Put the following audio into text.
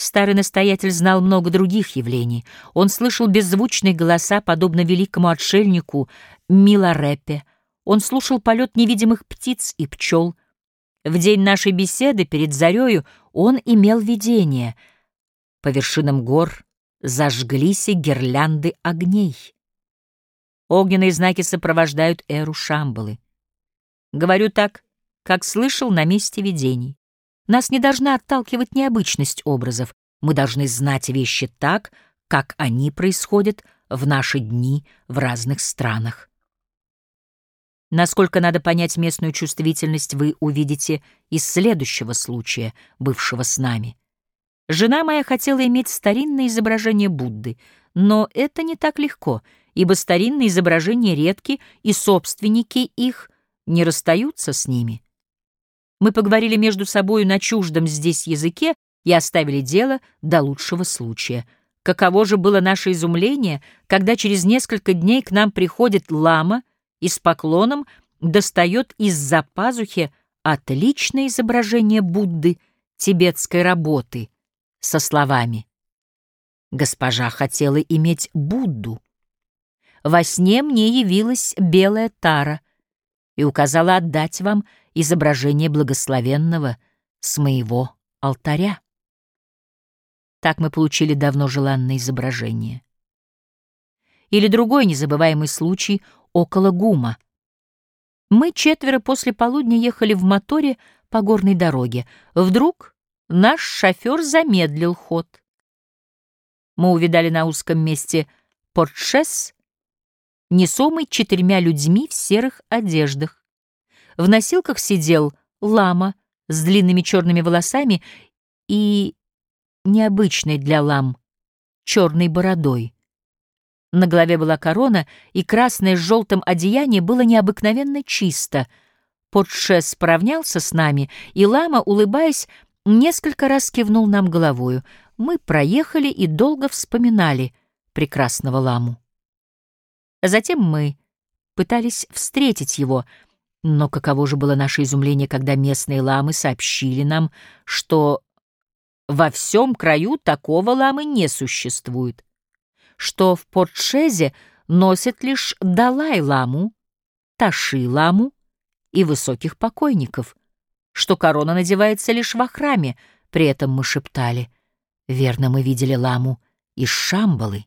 Старый настоятель знал много других явлений. Он слышал беззвучные голоса, подобно великому отшельнику Миларепе. Он слушал полет невидимых птиц и пчел. В день нашей беседы перед зарею он имел видение. По вершинам гор зажглись и гирлянды огней. Огненные знаки сопровождают эру Шамбалы. Говорю так, как слышал на месте видений. Нас не должна отталкивать необычность образов. Мы должны знать вещи так, как они происходят в наши дни в разных странах. Насколько надо понять местную чувствительность, вы увидите из следующего случая, бывшего с нами. Жена моя хотела иметь старинное изображение Будды, но это не так легко, ибо старинные изображения редки, и собственники их не расстаются с ними. Мы поговорили между собою на чуждом здесь языке и оставили дело до лучшего случая. Каково же было наше изумление, когда через несколько дней к нам приходит лама и с поклоном достает из-за пазухи отличное изображение Будды тибетской работы со словами «Госпожа хотела иметь Будду». Во сне мне явилась белая тара и указала отдать вам изображение благословенного с моего алтаря. Так мы получили давно желанное изображение. Или другой незабываемый случай около Гума. Мы четверо после полудня ехали в моторе по горной дороге. Вдруг наш шофер замедлил ход. Мы увидали на узком месте портшес, несомый четырьмя людьми в серых одеждах. В носилках сидел лама с длинными черными волосами и необычной для лам черной бородой. На голове была корона, и красное с желтым одеяние было необыкновенно чисто. Портше справнялся с нами, и лама, улыбаясь, несколько раз кивнул нам головою. Мы проехали и долго вспоминали прекрасного ламу. Затем мы пытались встретить его — но каково же было наше изумление, когда местные ламы сообщили нам, что во всем краю такого ламы не существует, что в Портшезе носят лишь Далай-ламу, Таши-ламу и высоких покойников, что корона надевается лишь во храме, при этом мы шептали, верно, мы видели ламу из Шамбалы.